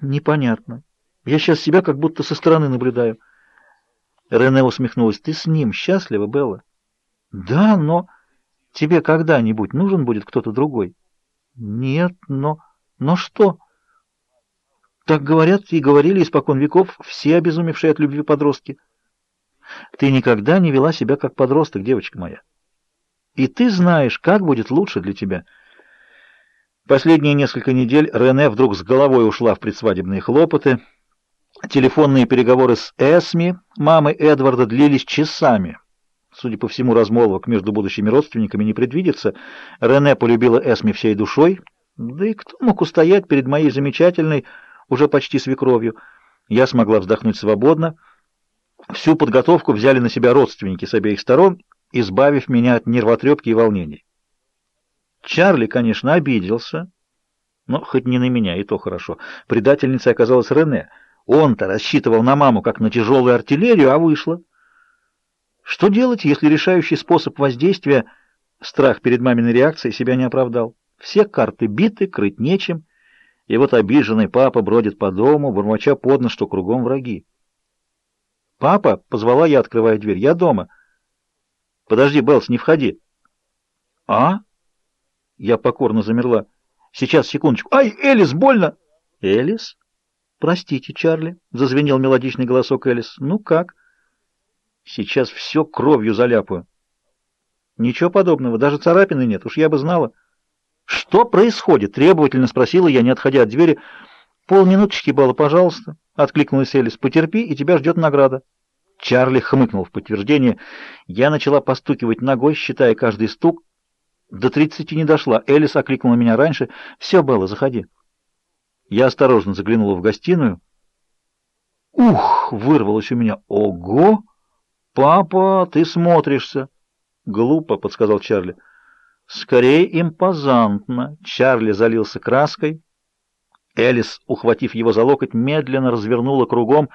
Непонятно. Я сейчас себя как будто со стороны наблюдаю. Рене усмехнулась. Ты с ним счастлива, Белла? Да, но тебе когда-нибудь нужен будет кто-то другой? Нет, но... Но что? Так говорят и говорили испокон веков все обезумевшие от любви подростки. Ты никогда не вела себя как подросток, девочка моя. И ты знаешь, как будет лучше для тебя. Последние несколько недель Рене вдруг с головой ушла в предсвадебные хлопоты. Телефонные переговоры с Эсми, мамой Эдварда, длились часами. Судя по всему, размолвок между будущими родственниками не предвидится. Рене полюбила Эсми всей душой. Да и кто мог устоять перед моей замечательной, уже почти свекровью? Я смогла вздохнуть свободно. Всю подготовку взяли на себя родственники с обеих сторон, избавив меня от нервотрепки и волнений. Чарли, конечно, обиделся, но хоть не на меня, и то хорошо. Предательницей оказалась Рене. Он-то рассчитывал на маму, как на тяжелую артиллерию, а вышло. Что делать, если решающий способ воздействия, страх перед маминой реакцией, себя не оправдал? Все карты биты, крыть нечем, и вот обиженный папа бродит по дому, бормоча под нос, что кругом враги. «Папа!» — позвала я, открывая дверь. «Я дома». «Подожди, Белс, не входи». «А?» Я покорно замерла. «Сейчас, секундочку. Ай, Элис, больно!» «Элис?» «Простите, Чарли», — зазвенел мелодичный голосок Элис. «Ну как?» «Сейчас все кровью заляпаю». «Ничего подобного, даже царапины нет, уж я бы знала». «Что происходит?» — требовательно спросила я, не отходя от двери. «Полминуточки, Белла, пожалуйста», — откликнулась Элис. «Потерпи, и тебя ждет награда». Чарли хмыкнул в подтверждение. Я начала постукивать ногой, считая каждый стук. До тридцати не дошла. Элис окликнула меня раньше. «Все, Белла, заходи». Я осторожно заглянула в гостиную. «Ух!» — вырвалось у меня. «Ого! Папа, ты смотришься!» «Глупо», — подсказал Чарли. «Скорее импозантно». Чарли залился краской. Элис, ухватив его за локоть, медленно развернула кругом,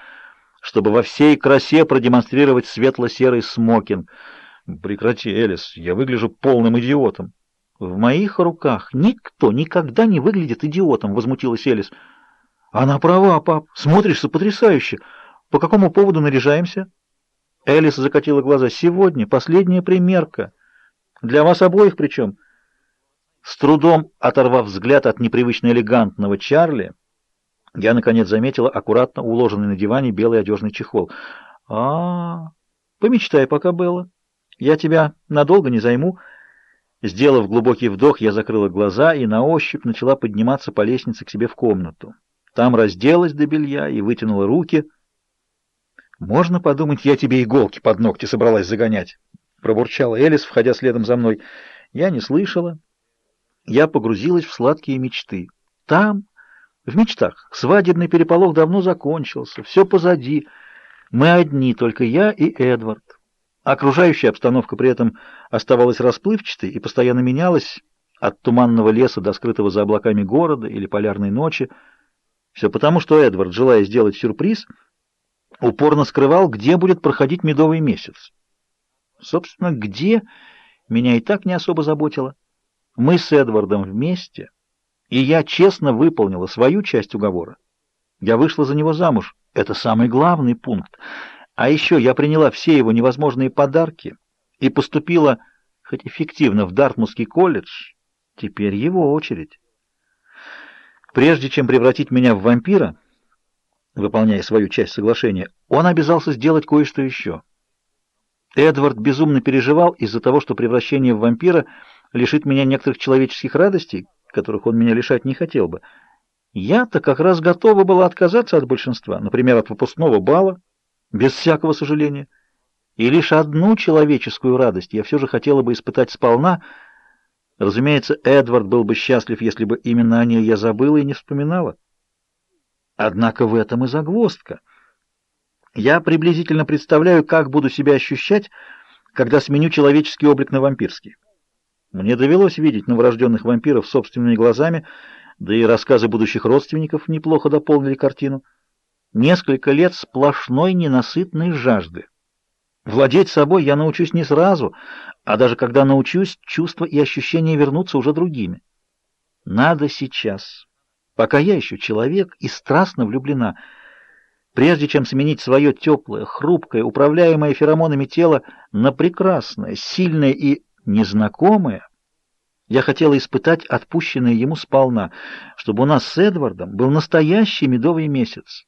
чтобы во всей красе продемонстрировать светло-серый смокинг. «Прекрати, Элис, я выгляжу полным идиотом». «В моих руках никто никогда не выглядит идиотом», — возмутилась Элис. «Она права, пап. Смотришься потрясающе. По какому поводу наряжаемся?» Элис закатила глаза. «Сегодня последняя примерка. Для вас обоих причем». С трудом оторвав взгляд от непривычно элегантного Чарли, я, наконец, заметила аккуратно уложенный на диване белый одежный чехол. а, -а, -а Помечтай пока, Белла. Я тебя надолго не займу». Сделав глубокий вдох, я закрыла глаза и на ощупь начала подниматься по лестнице к себе в комнату. Там разделась до белья и вытянула руки. «Можно подумать, я тебе иголки под ногти собралась загонять», — пробурчала Элис, входя следом за мной. Я не слышала. Я погрузилась в сладкие мечты. Там, в мечтах, свадебный переполох давно закончился, все позади. Мы одни, только я и Эдвард. Окружающая обстановка при этом оставалась расплывчатой и постоянно менялась от туманного леса до скрытого за облаками города или полярной ночи. Все потому, что Эдвард, желая сделать сюрприз, упорно скрывал, где будет проходить медовый месяц. Собственно, где, меня и так не особо заботило. Мы с Эдвардом вместе, и я честно выполнила свою часть уговора. Я вышла за него замуж. Это самый главный пункт. А еще я приняла все его невозможные подарки и поступила, хоть эффективно, в Дартмутский колледж. Теперь его очередь. Прежде чем превратить меня в вампира, выполняя свою часть соглашения, он обязался сделать кое-что еще. Эдвард безумно переживал из-за того, что превращение в вампира лишит меня некоторых человеческих радостей, которых он меня лишать не хотел бы. Я-то как раз готова была отказаться от большинства, например, от выпускного бала, без всякого сожаления. И лишь одну человеческую радость я все же хотела бы испытать сполна. Разумеется, Эдвард был бы счастлив, если бы именно о ней я забыла и не вспоминала. Однако в этом и загвоздка. Я приблизительно представляю, как буду себя ощущать, когда сменю человеческий облик на вампирский. Мне довелось видеть новорожденных вампиров собственными глазами, да и рассказы будущих родственников неплохо дополнили картину. Несколько лет сплошной ненасытной жажды. Владеть собой я научусь не сразу, а даже когда научусь, чувства и ощущения вернутся уже другими. Надо сейчас. пока я еще человек и страстно влюблена. Прежде чем сменить свое теплое, хрупкое, управляемое феромонами тело на прекрасное, сильное и незнакомое, я хотела испытать отпущенное ему сполна, чтобы у нас с Эдвардом был настоящий медовый месяц.